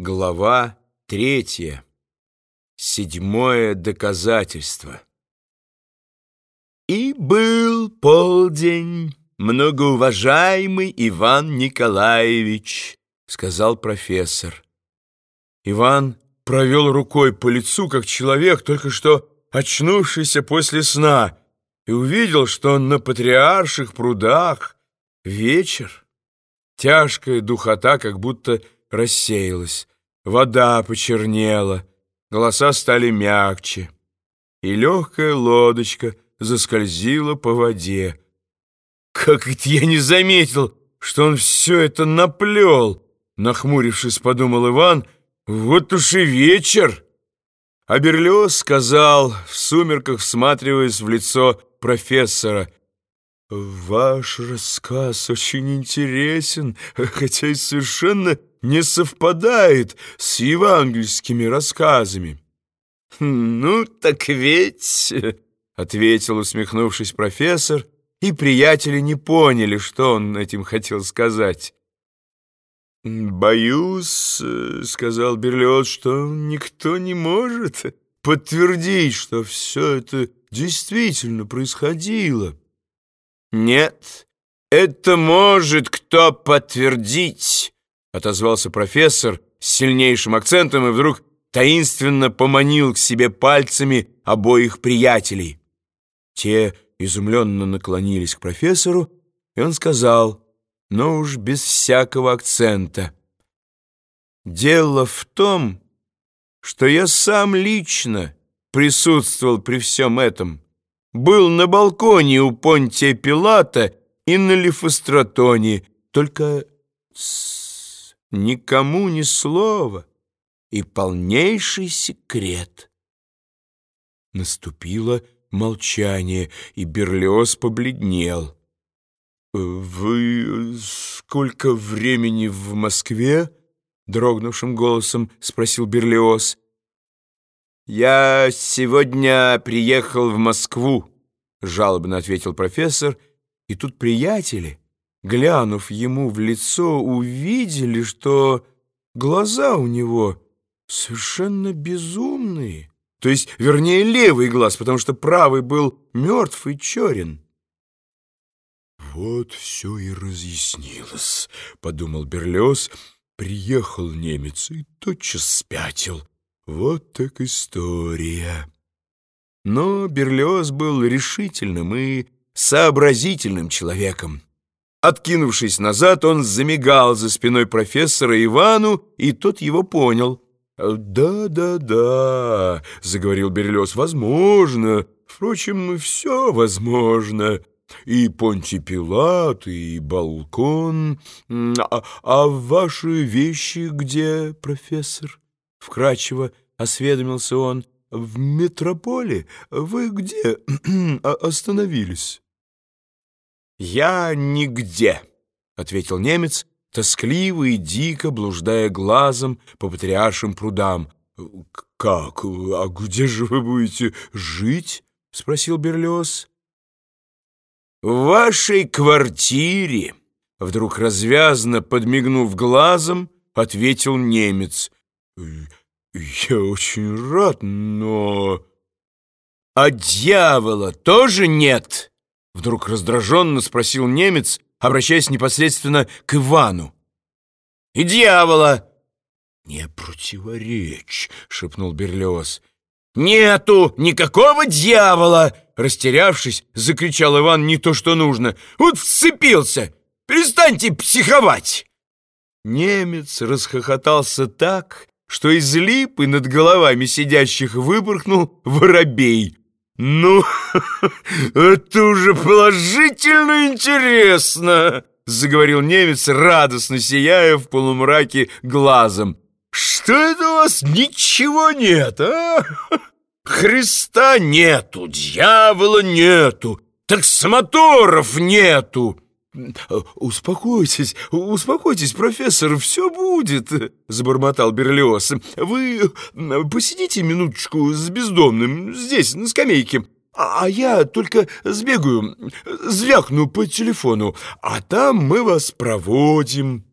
Глава третья. Седьмое доказательство. И был полдень, многоуважаемый Иван Николаевич, сказал профессор. Иван провел рукой по лицу, как человек, только что очнувшийся после сна, и увидел, что на патриарших прудах вечер. Тяжкая духота как будто рассеялась, вода почернела, голоса стали мягче, и легкая лодочка заскользила по воде. «Как это я не заметил, что он все это наплел!» Нахмурившись, подумал Иван, «Вот уж и вечер!» А Берлиоз сказал, в сумерках всматриваясь в лицо профессора, «Ваш рассказ очень интересен, хотя и совершенно не совпадает с евангельскими рассказами». «Ну, так ведь...» — ответил, усмехнувшись профессор, и приятели не поняли, что он этим хотел сказать. «Боюсь, — сказал Берлиоз, — что никто не может подтвердить, что все это действительно происходило». «Нет, это может кто подтвердить», — отозвался профессор с сильнейшим акцентом и вдруг таинственно поманил к себе пальцами обоих приятелей. Те изумленно наклонились к профессору, и он сказал, но уж без всякого акцента. «Дело в том, что я сам лично присутствовал при всем этом» был на балконе у Понтия Пилата и на Лифостратоне, только с никому ни слова и полнейший секрет. Наступило молчание, и Берлиоз побледнел. «Вы сколько времени в Москве?» — дрогнувшим голосом спросил Берлиоз. «Я сегодня приехал в Москву», — жалобно ответил профессор, и тут приятели, глянув ему в лицо, увидели, что глаза у него совершенно безумные. То есть, вернее, левый глаз, потому что правый был мертв и черен. «Вот все и разъяснилось», — подумал Берлиоз. «Приехал немец и тотчас спятил». Вот так история. Но Берлиоз был решительным и сообразительным человеком. Откинувшись назад, он замигал за спиной профессора Ивану, и тот его понял. «Да, да, да», — заговорил Берлиоз, — «возможно. Впрочем, все возможно. И Понти Пилат, и балкон. А, а ваши вещи где, профессор?» Вкратчиво осведомился он. «В метрополе? Вы где остановились?» «Я нигде», — ответил немец, тоскливо и дико блуждая глазом по патриаршим прудам. «Как? А где же вы будете жить?» — спросил Берлиоз. «В вашей квартире», — вдруг развязно подмигнув глазом, ответил немец — «Я очень рад, но...» «А дьявола тоже нет?» Вдруг раздраженно спросил немец, обращаясь непосредственно к Ивану. «И дьявола!» «Не противоречь!» — шепнул Берлиоз. «Нету никакого дьявола!» Растерявшись, закричал Иван не то, что нужно. «Вот вцепился! Перестаньте психовать!» Немец расхохотался так, что из липы над головами сидящих выпорхнул воробей. «Ну, это уже положительно интересно!» заговорил немец, радостно сияя в полумраке глазом. «Что это у вас ничего нет, а? Христа нету, дьявола нету, таксомоторов нету!» «Успокойтесь, успокойтесь, профессор, все будет», — забормотал Берлиоз. «Вы посидите минуточку с бездомным здесь, на скамейке, а, а я только сбегаю, звякну по телефону, а там мы вас проводим».